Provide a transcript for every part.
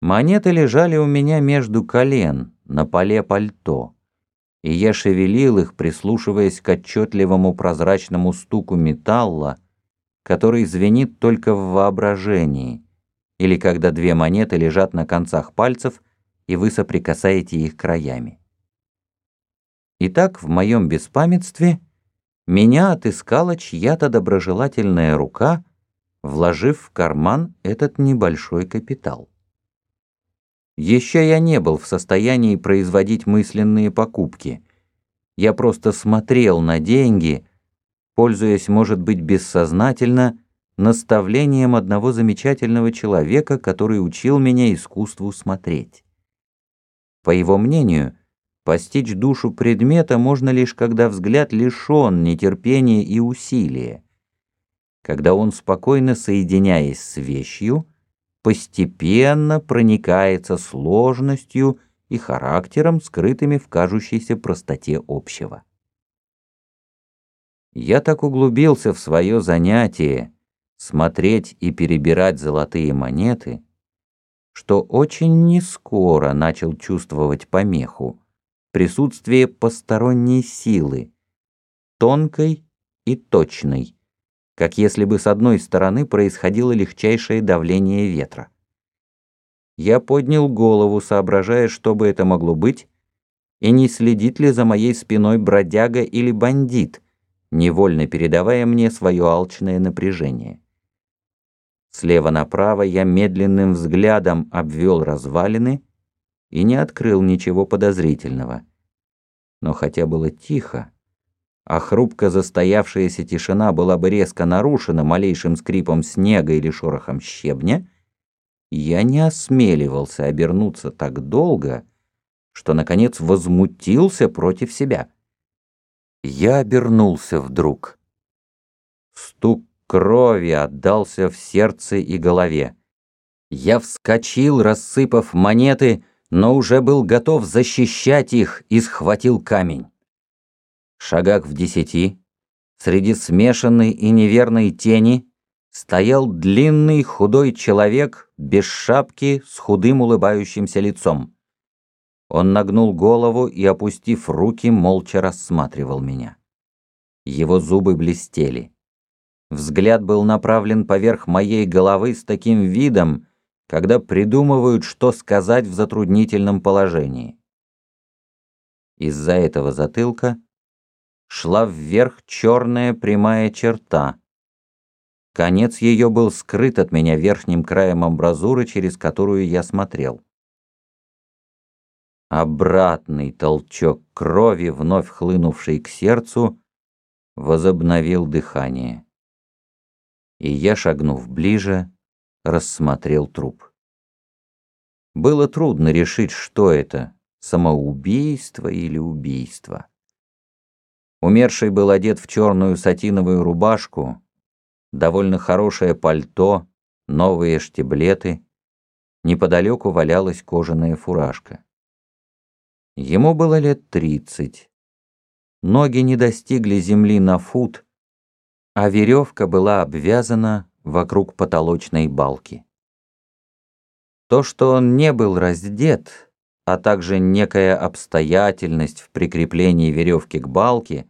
Монеты лежали у меня между колен, на поле пальто, и я шевелил их, прислушиваясь к отчетливому прозрачному стуку металла, который звенит только в воображении, или когда две монеты лежат на концах пальцев, и вы соприкасаете их краями. Итак, в моем беспамятстве меня отыскала чья-то доброжелательная рука, вложив в карман этот небольшой капитал. Еще я не был в состоянии производить мысленные покупки. Я просто смотрел на деньги, пользуясь, может быть, бессознательно, наставлением одного замечательного человека, который учил меня искусству смотреть. По его мнению, постичь душу предмета можно лишь когда взгляд лишен нетерпения и усилия, когда он, спокойно соединяясь с вещью, постепенно проникается сложностью и характером, скрытыми в кажущейся простоте общего. Я так углубился в свое занятие, смотреть и перебирать золотые монеты, что очень нескоро начал чувствовать помеху, присутствие посторонней силы, тонкой и точной, как если бы с одной стороны происходило легчайшее давление ветра. Я поднял голову, соображая, что бы это могло быть, и не следит ли за моей спиной бродяга или бандит, невольно передавая мне свое алчное напряжение. Слева направо я медленным взглядом обвел развалины и не открыл ничего подозрительного. Но хотя было тихо, а хрупко застоявшаяся тишина была бы резко нарушена малейшим скрипом снега или шорохом щебня, я не осмеливался обернуться так долго, что, наконец, возмутился против себя. Я обернулся вдруг. Стук крови отдался в сердце и голове. Я вскочил, рассыпав монеты, но уже был готов защищать их и схватил камень шагах в десяти, среди смешанной и неверной тени, стоял длинный худой человек без шапки с худым улыбающимся лицом. Он нагнул голову и, опустив руки, молча рассматривал меня. Его зубы блестели. Взгляд был направлен поверх моей головы с таким видом, когда придумывают, что сказать в затруднительном положении. Из-за этого затылка шла вверх черная прямая черта. Конец ее был скрыт от меня верхним краем амбразуры, через которую я смотрел. Обратный толчок крови, вновь хлынувший к сердцу, возобновил дыхание. И я, шагнув ближе, рассмотрел труп. Было трудно решить, что это, самоубийство или убийство. Умерший был одет в черную сатиновую рубашку, довольно хорошее пальто, новые штиблеты. Неподалеку валялась кожаная фуражка. Ему было лет тридцать. Ноги не достигли земли на фут, а веревка была обвязана вокруг потолочной балки. То, что он не был раздет, а также некая обстоятельность в прикреплении веревки к балке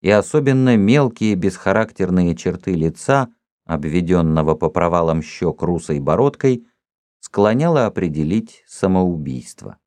и особенно мелкие бесхарактерные черты лица, обведенного по провалам щек русой бородкой, склоняло определить самоубийство.